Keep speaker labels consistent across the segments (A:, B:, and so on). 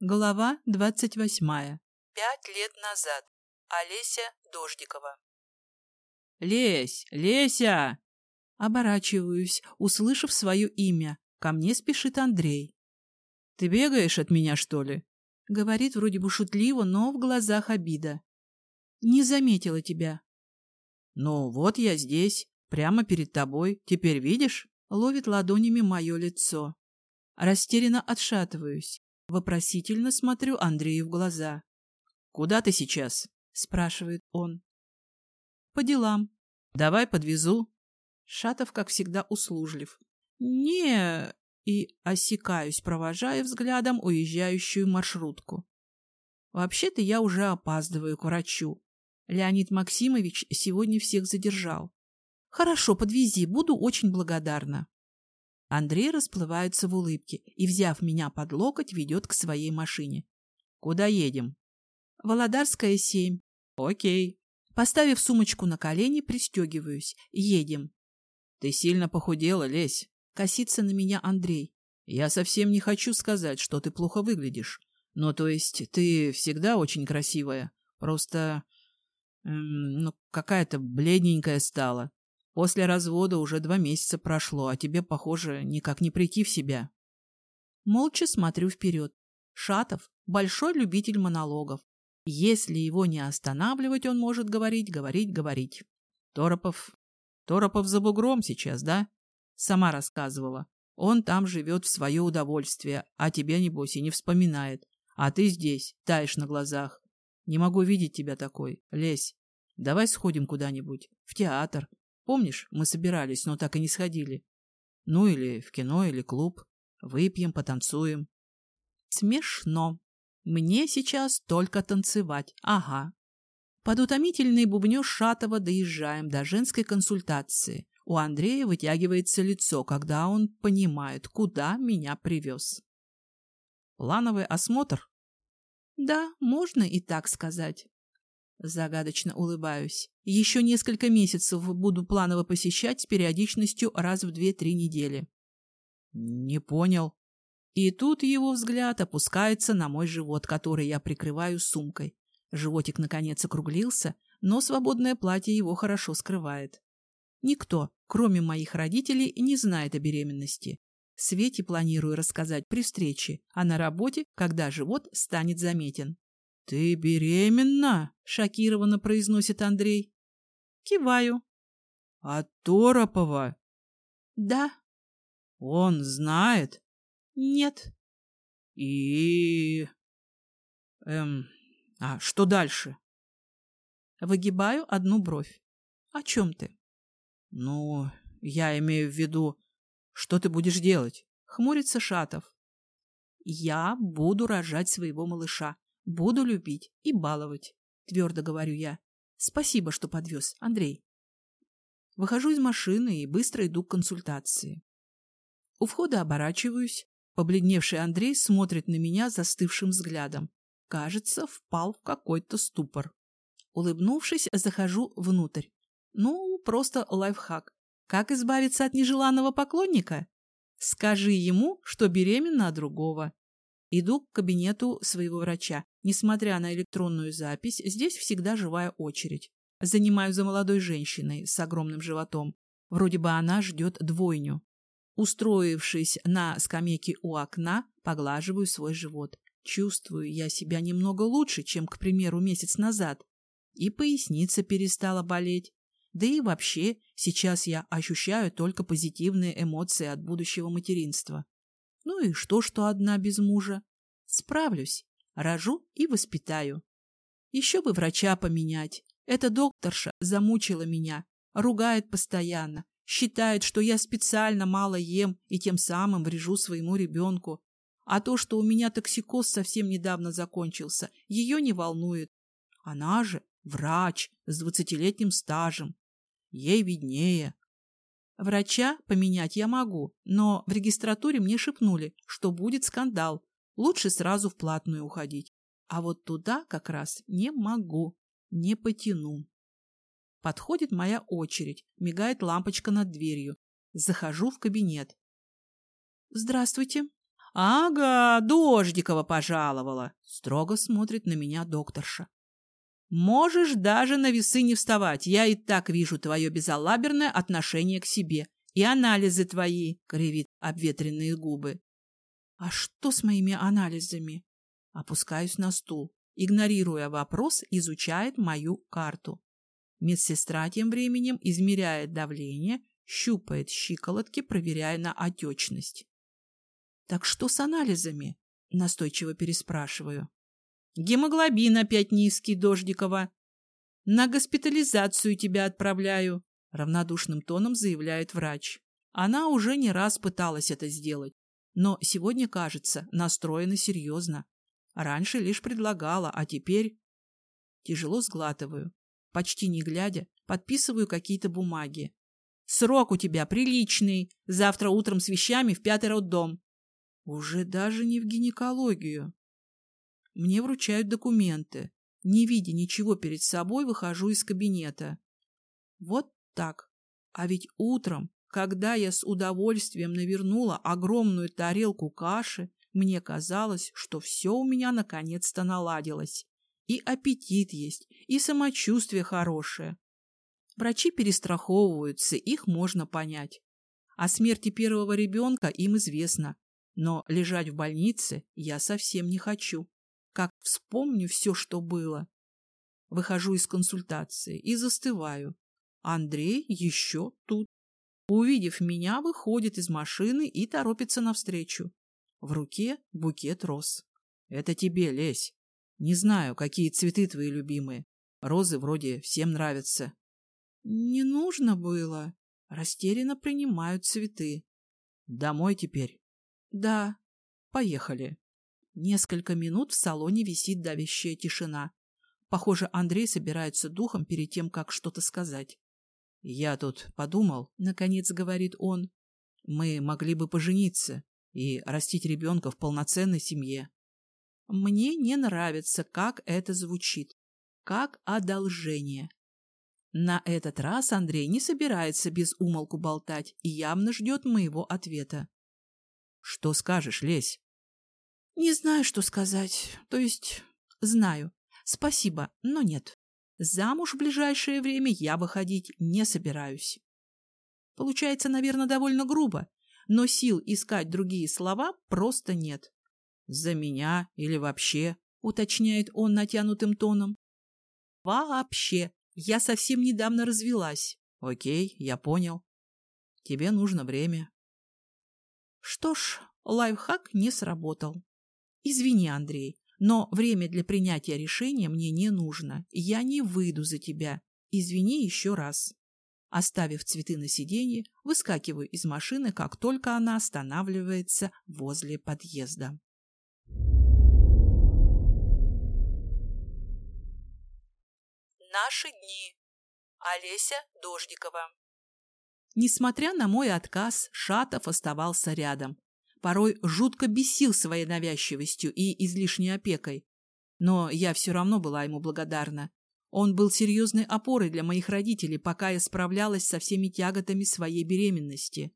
A: Глава двадцать восьмая. Пять лет назад. Олеся Дождикова.
B: «Лесь! Леся!»
A: Оборачиваюсь, услышав свое имя. Ко мне спешит Андрей.
B: «Ты бегаешь от меня, что ли?»
A: Говорит вроде бы шутливо, но в глазах обида. «Не заметила тебя».
B: «Ну, вот я здесь, прямо перед тобой. Теперь видишь?»
A: Ловит ладонями мое лицо. Растерянно отшатываюсь. Вопросительно смотрю Андрею в глаза.
B: «Куда ты сейчас?»
A: — спрашивает он. «По делам».
B: «Давай подвезу».
A: Шатов, как всегда, услужлив. «Не...» и осекаюсь, провожая взглядом уезжающую маршрутку. Вообще-то я уже опаздываю к врачу. Леонид Максимович сегодня всех задержал. Хорошо, подвези, буду очень благодарна. Андрей расплывается в улыбке и, взяв меня под локоть, ведет к своей машине.
B: Куда едем?
A: Володарская, 7.
B: Окей.
A: Поставив сумочку на колени, пристегиваюсь. Едем.
B: Ты сильно похудела, Лесь.
A: Косится на меня Андрей.
B: Я совсем не хочу сказать, что ты плохо выглядишь. Ну, то есть, ты всегда очень красивая. Просто, эм, ну, какая-то бледненькая стала. После развода уже два месяца прошло, а тебе, похоже, никак не прийти в себя.
A: Молча смотрю вперед. Шатов – большой любитель монологов. Если его не останавливать, он может говорить, говорить, говорить.
B: Торопов... Торопов за бугром сейчас, да? Сама рассказывала. Он там живет в свое удовольствие, а тебя, небось, и не вспоминает. А ты здесь, таешь на глазах. Не могу видеть тебя такой. Лезь. Давай сходим куда-нибудь. В театр. Помнишь, мы собирались, но так и не сходили. Ну или в кино, или клуб. Выпьем, потанцуем.
A: Смешно. Мне сейчас только танцевать. Ага. Под утомительный бубнёж Шатова доезжаем до женской консультации. У Андрея вытягивается лицо, когда он понимает, куда меня привез.
B: Плановый осмотр?
A: Да, можно и так сказать. Загадочно улыбаюсь. Еще несколько месяцев буду планово посещать с периодичностью раз в две-три недели.
B: Не понял.
A: И тут его взгляд опускается на мой живот, который я прикрываю сумкой. Животик, наконец, округлился, но свободное платье его хорошо скрывает. Никто, кроме моих родителей, не знает о беременности. Свете планирую рассказать при встрече, а на работе, когда живот станет заметен.
B: — Ты беременна?
A: — шокированно произносит Андрей. Киваю.
B: — От Торопова?
A: — Да.
B: — Он знает?
A: — Нет.
B: — И... Эм... А что дальше?
A: Выгибаю одну бровь. — О чем ты?
B: Ну, я имею в виду, что ты будешь делать?
A: Хмурится Шатов. Я буду рожать своего малыша, буду любить и баловать, твердо говорю я. Спасибо, что подвез, Андрей. Выхожу из машины и быстро иду к консультации. У входа оборачиваюсь. Побледневший Андрей смотрит на меня застывшим взглядом. Кажется, впал в какой-то ступор. Улыбнувшись, захожу внутрь. Ну, просто лайфхак. Как избавиться от нежеланного поклонника? Скажи ему, что беременна от другого. Иду к кабинету своего врача. Несмотря на электронную запись, здесь всегда живая очередь. Занимаю за молодой женщиной с огромным животом. Вроде бы она ждет двойню. Устроившись на скамейке у окна, поглаживаю свой живот. Чувствую я себя немного лучше, чем, к примеру, месяц назад. И поясница перестала болеть. Да и вообще, сейчас я ощущаю только позитивные эмоции от будущего материнства. Ну и что, что одна без мужа? Справлюсь, рожу и воспитаю. Еще бы врача поменять. Эта докторша замучила меня, ругает постоянно, считает, что я специально мало ем и тем самым врежу своему ребенку. А то, что у меня токсикоз совсем недавно закончился, ее не волнует. Она же врач с двадцатилетним стажем, Ей виднее. Врача поменять я могу, но в регистратуре мне шепнули, что будет скандал. Лучше сразу в платную уходить. А вот туда как раз не могу, не потяну. Подходит моя очередь, мигает лампочка над дверью. Захожу в кабинет. Здравствуйте. Ага, Дождикова пожаловала. Строго смотрит на меня докторша. Можешь даже на весы не вставать. Я и так вижу твое безалаберное отношение к себе. И анализы твои, — кривит обветренные губы. А что с моими анализами? Опускаюсь на стул. Игнорируя вопрос, изучает мою карту. Медсестра тем временем измеряет давление, щупает щиколотки, проверяя на отечность. Так что с анализами? Настойчиво переспрашиваю. Гемоглобин опять низкий, Дождикова. На госпитализацию тебя отправляю, равнодушным тоном заявляет врач. Она уже не раз пыталась это сделать, но сегодня, кажется, настроена серьезно. Раньше лишь предлагала, а теперь... Тяжело сглатываю. Почти не глядя, подписываю какие-то бумаги. Срок у тебя приличный. Завтра утром с вещами в пятый роддом. Уже даже не в гинекологию. Мне вручают документы. Не видя ничего перед собой, выхожу из кабинета. Вот так. А ведь утром, когда я с удовольствием навернула огромную тарелку каши, мне казалось, что все у меня наконец-то наладилось. И аппетит есть, и самочувствие хорошее. Врачи перестраховываются, их можно понять. О смерти первого ребенка им известно, но лежать в больнице я совсем не хочу. Как вспомню все, что было. Выхожу из консультации и застываю. Андрей еще тут. Увидев меня, выходит из машины и торопится навстречу. В руке букет роз. Это тебе, Лесь. Не знаю, какие цветы твои любимые. Розы вроде всем нравятся. Не нужно было. Растерянно принимают цветы. Домой теперь? Да, поехали. Несколько минут в салоне висит давящая тишина. Похоже, Андрей собирается духом перед тем, как что-то сказать. «Я тут подумал», — наконец говорит он, — «мы могли бы пожениться и растить ребенка в полноценной семье». Мне не нравится, как это звучит. Как одолжение. На этот раз Андрей не собирается без умолку болтать и явно ждет моего ответа. Что скажешь, Лесь? Не знаю, что сказать. То есть, знаю. Спасибо, но нет. Замуж в ближайшее время я выходить не собираюсь. Получается, наверное, довольно грубо, но сил искать другие слова просто нет. «За меня или вообще?» — уточняет он натянутым тоном. «Вообще. Я совсем недавно развелась». «Окей, я понял. Тебе нужно время. Что ж, лайфхак не сработал. Извини, Андрей, но время для принятия решения мне не нужно. Я не выйду за тебя. Извини еще раз. Оставив цветы на сиденье, выскакиваю из машины, как только она останавливается возле подъезда. Наши дни. Олеся Дождикова Несмотря на мой отказ, Шатов оставался рядом. Порой жутко бесил своей навязчивостью и излишней опекой. Но я все равно была ему благодарна. Он был серьезной опорой для моих родителей, пока я справлялась со всеми тяготами своей беременности.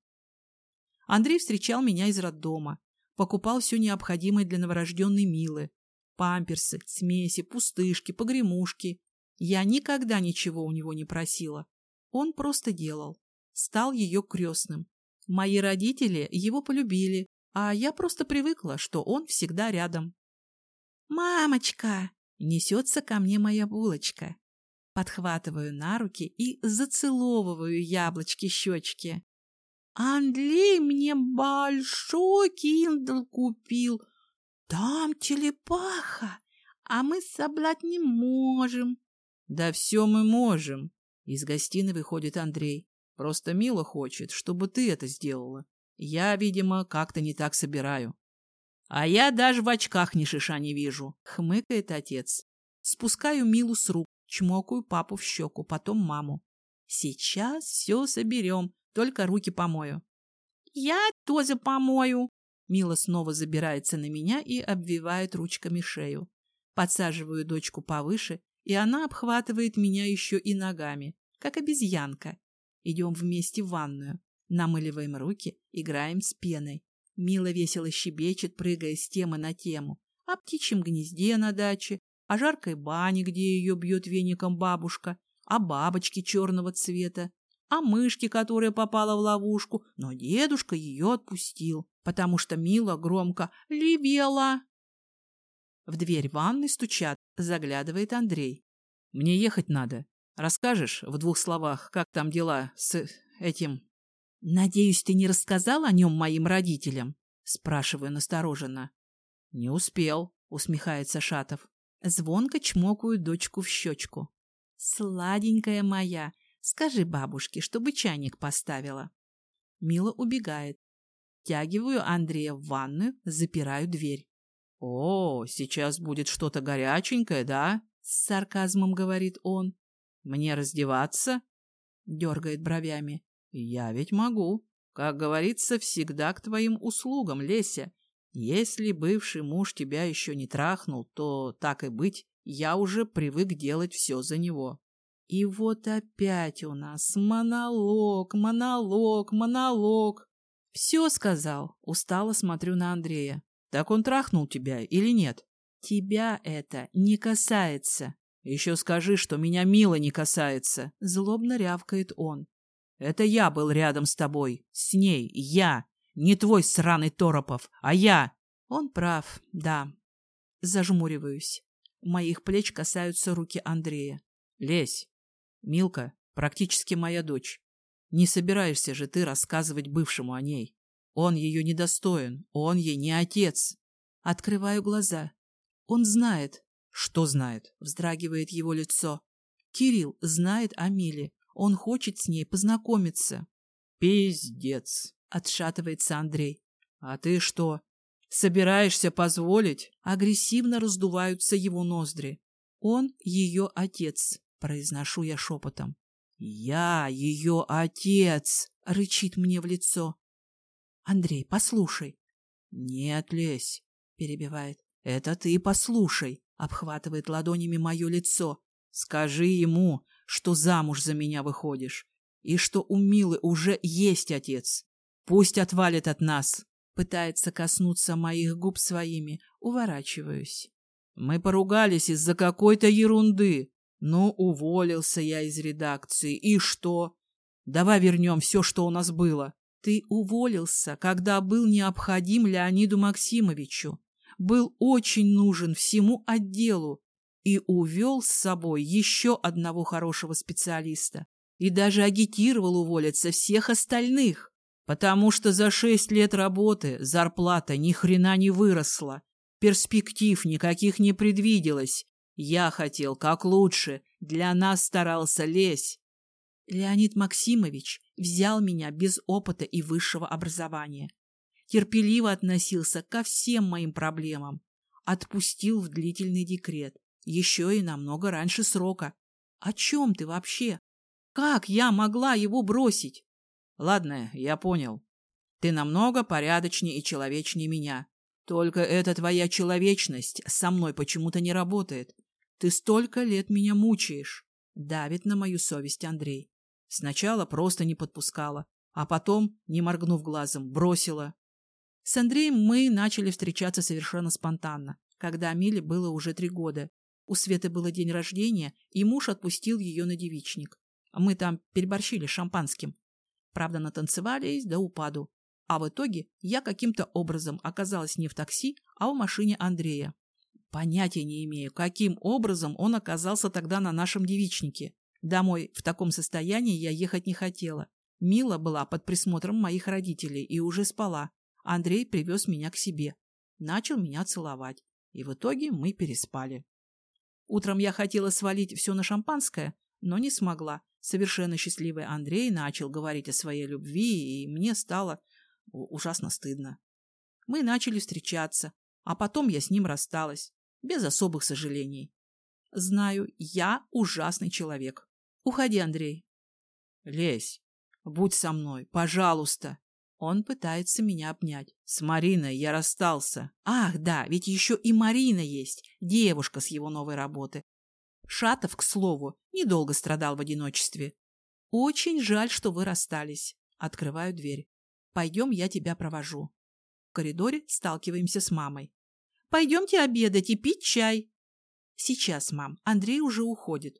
A: Андрей встречал меня из роддома, покупал все необходимое для новорожденной Милы. Памперсы, смеси, пустышки, погремушки. Я никогда ничего у него не просила. Он просто делал стал ее крестным. Мои родители его полюбили, а я просто привыкла, что он всегда рядом. «Мамочка!» — несется ко мне моя булочка. Подхватываю на руки и зацеловываю яблочки-щечки. «Андрей мне большой киндл купил. Там телепаха, а мы соблать не можем». «Да все мы можем!» Из гостиной выходит Андрей. Просто Мила хочет, чтобы ты это сделала. Я, видимо, как-то не так собираю. А я даже в очках ни шиша не вижу, хмыкает отец. Спускаю Милу с рук, чмокаю папу в щеку, потом маму. Сейчас все соберем, только руки помою. Я тоже помою. Мила снова забирается на меня и обвивает ручками шею. Подсаживаю дочку повыше, и она обхватывает меня еще и ногами, как обезьянка, Идем вместе в ванную, намыливаем руки, играем с пеной. Мила весело щебечет, прыгая с темы на тему. О птичьем гнезде на даче, о жаркой бане, где ее бьет веником бабушка, о бабочке черного цвета, о мышке, которая попала в ловушку, но дедушка ее отпустил, потому что Мила громко «Ливела!». В дверь ванной стучат, заглядывает Андрей.
B: «Мне ехать надо. Расскажешь в двух словах, как там дела с этим
A: «Надеюсь, ты не рассказал о нем моим родителям?» — спрашиваю настороженно.
B: «Не успел», — усмехается Шатов.
A: Звонко чмокаю дочку в щечку. «Сладенькая моя, скажи бабушке, чтобы чайник поставила». Мила убегает. Тягиваю Андрея в ванную, запираю дверь.
B: «О, сейчас будет что-то горяченькое, да?»
A: — с сарказмом говорит он.
B: «Мне раздеваться?»
A: — дергает бровями.
B: Я ведь могу. Как говорится, всегда к твоим услугам, Леся. Если бывший муж тебя еще не трахнул, то, так и быть, я уже привык делать все за него.
A: И вот опять у нас монолог, монолог, монолог. Все сказал. Устало смотрю на Андрея.
B: Так он трахнул тебя или нет?
A: Тебя это не касается.
B: Еще скажи, что меня мило не касается.
A: Злобно рявкает он.
B: Это я был рядом с тобой. С ней. Я. Не твой сраный Торопов, а я.
A: Он прав, да. Зажмуриваюсь. Моих плеч касаются руки Андрея.
B: Лезь. Милка практически моя дочь. Не собираешься же ты рассказывать бывшему о ней. Он ее недостоин. Он ей не отец.
A: Открываю глаза. Он знает.
B: Что знает?
A: Вздрагивает его лицо. Кирилл знает о Миле. Он хочет с ней познакомиться.
B: Пиздец,
A: отшатывается Андрей.
B: А ты что, собираешься позволить?
A: Агрессивно раздуваются его ноздри. Он ее отец, произношу я шепотом.
B: Я ее отец,
A: рычит мне в лицо. Андрей, послушай.
B: Нет, лезь,
A: перебивает.
B: Это ты послушай,
A: обхватывает ладонями мое лицо.
B: Скажи ему, что замуж за меня выходишь, и что у Милы уже есть отец. Пусть отвалит от нас.
A: Пытается коснуться моих губ своими, уворачиваюсь.
B: Мы поругались из-за какой-то ерунды. Ну, уволился я из редакции. И что? Давай вернем все, что у нас было.
A: Ты уволился, когда был необходим Леониду Максимовичу. Был очень нужен всему отделу и увел с собой еще одного хорошего специалиста и даже агитировал уволиться всех остальных,
B: потому что за шесть лет работы зарплата ни хрена не выросла, перспектив никаких не предвиделось. Я хотел как лучше, для нас старался лезь.
A: Леонид Максимович взял меня без опыта и высшего образования. Терпеливо относился ко всем моим проблемам. Отпустил в длительный декрет. Еще и намного раньше срока. О чем ты вообще? Как я могла его бросить?
B: Ладно, я понял. Ты намного порядочнее и человечнее меня. Только эта твоя человечность со мной почему-то не работает. Ты столько лет меня мучаешь.
A: Давит на мою совесть Андрей.
B: Сначала просто не подпускала, а потом, не моргнув глазом, бросила.
A: С Андреем мы начали встречаться совершенно спонтанно, когда Миле было уже три года, у Светы было день рождения, и муж отпустил ее на девичник. Мы там переборщили шампанским. Правда, натанцевались до упаду. А в итоге я каким-то образом оказалась не в такси, а в машине Андрея. Понятия не имею, каким образом он оказался тогда на нашем девичнике. Домой в таком состоянии я ехать не хотела. Мила была под присмотром моих родителей и уже спала. Андрей привез меня к себе. Начал меня целовать. И в итоге мы переспали. Утром я хотела свалить все на шампанское, но не смогла. Совершенно счастливый Андрей начал говорить о своей любви, и мне стало ужасно стыдно. Мы начали встречаться, а потом я с ним рассталась, без особых сожалений. Знаю, я ужасный человек. Уходи, Андрей.
B: Лезь, будь со мной, пожалуйста.
A: Он пытается меня обнять.
B: С Мариной я расстался.
A: Ах, да, ведь еще и Марина есть, девушка с его новой работы. Шатов, к слову, недолго страдал в одиночестве. Очень жаль, что вы расстались. Открываю дверь. Пойдем, я тебя провожу. В коридоре сталкиваемся с мамой. Пойдемте обедать и пить чай. Сейчас, мам. Андрей уже уходит.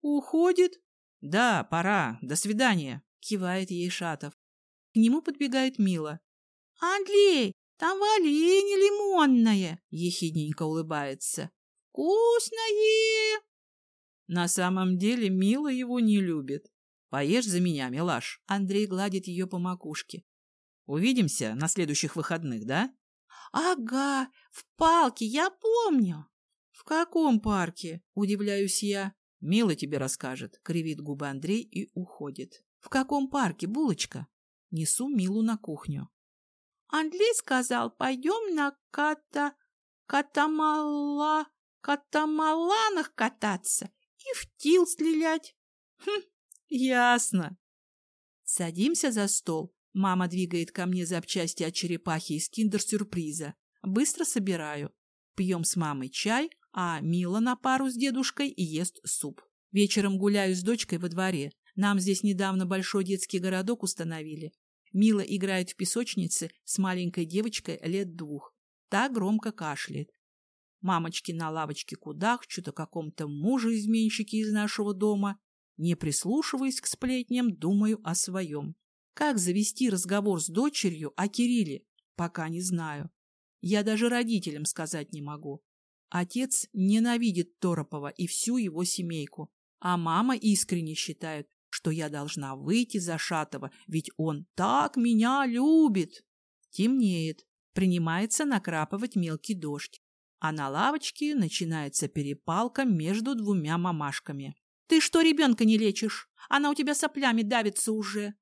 A: Уходит?
B: Да, пора. До свидания.
A: Кивает ей Шатов. К нему подбегает Мила. Андрей, там варенье лимонное. Ехидненько улыбается. Вкусное.
B: На самом деле Мила его не любит. Поешь за меня, милаш.
A: Андрей гладит ее по макушке.
B: Увидимся на следующих выходных, да?
A: Ага, в парке, я помню. В каком парке? Удивляюсь я.
B: Мила тебе расскажет, кривит губы Андрей и уходит.
A: В каком парке, булочка? Несу Милу на кухню. Андрей сказал, пойдем на ката... катамала... катамаланах кататься и в тил стрелять.
B: Хм, ясно.
A: Садимся за стол. Мама двигает ко мне запчасти от черепахи из киндер-сюрприза. Быстро собираю. Пьем с мамой чай, а Мила на пару с дедушкой ест суп. Вечером гуляю с дочкой во дворе. Нам здесь недавно большой детский городок установили. Мила играет в песочнице с маленькой девочкой лет двух. Та громко кашляет. Мамочки на лавочке кудахчут о каком-то муже-изменщике из нашего дома. Не прислушиваясь к сплетням, думаю о своем. Как завести разговор с дочерью о Кирилле, пока не знаю. Я даже родителям сказать не могу. Отец ненавидит Торопова и всю его семейку, а мама искренне считает, что я должна выйти за Шатова, ведь он так меня любит. Темнеет, принимается накрапывать мелкий дождь а на лавочке начинается перепалка между двумя мамашками. «Ты что ребенка не лечишь? Она у тебя соплями давится уже!»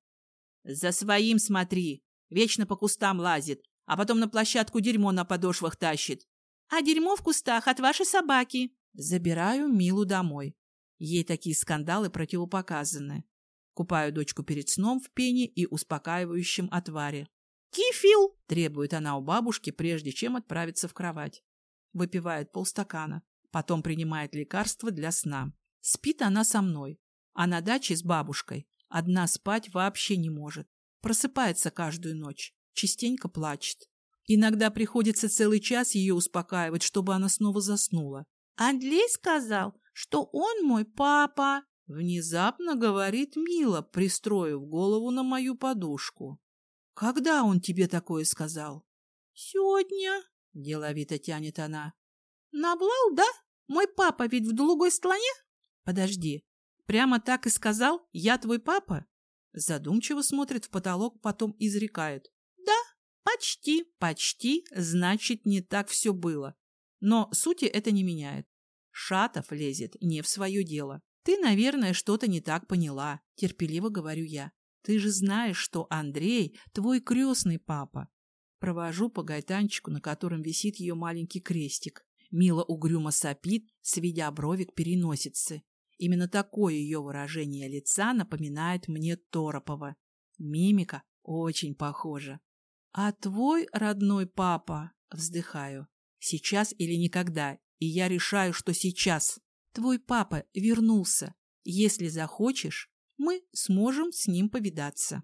A: «За своим смотри! Вечно по кустам лазит, а потом на площадку дерьмо на подошвах тащит!» «А дерьмо в кустах от вашей собаки!» Забираю Милу домой. Ей такие скандалы противопоказаны. Купаю дочку перед сном в пене и успокаивающем отваре. «Кифил!» – требует она у бабушки, прежде чем отправиться в кровать. Выпивает полстакана, потом принимает лекарства для сна. Спит она со мной, а на даче с бабушкой. Одна спать вообще не может. Просыпается каждую ночь, частенько плачет. Иногда приходится целый час ее успокаивать, чтобы она снова заснула. «Андрей сказал, что он мой папа!» Внезапно говорит Мила, пристроив голову на мою подушку. «Когда он тебе такое сказал?» «Сегодня», — деловито тянет она. «Наблал, да? Мой папа ведь в другой стране?» «Подожди, прямо так и сказал? Я твой папа?» Задумчиво смотрит в потолок, потом изрекает. «Да, почти, почти, значит, не так все было. Но сути это не меняет. Шатов лезет не в свое дело. Ты, наверное, что-то не так поняла, терпеливо говорю я. Ты же знаешь, что Андрей твой крестный папа. Провожу по гайтанчику, на котором висит ее маленький крестик. Мила угрюмо сопит, сведя брови к переносице. Именно такое ее выражение лица напоминает мне Торопова. Мимика очень похожа. «А твой родной папа?» — вздыхаю. «Сейчас или никогда, и я решаю, что сейчас. Твой папа вернулся. Если захочешь, мы сможем с ним повидаться».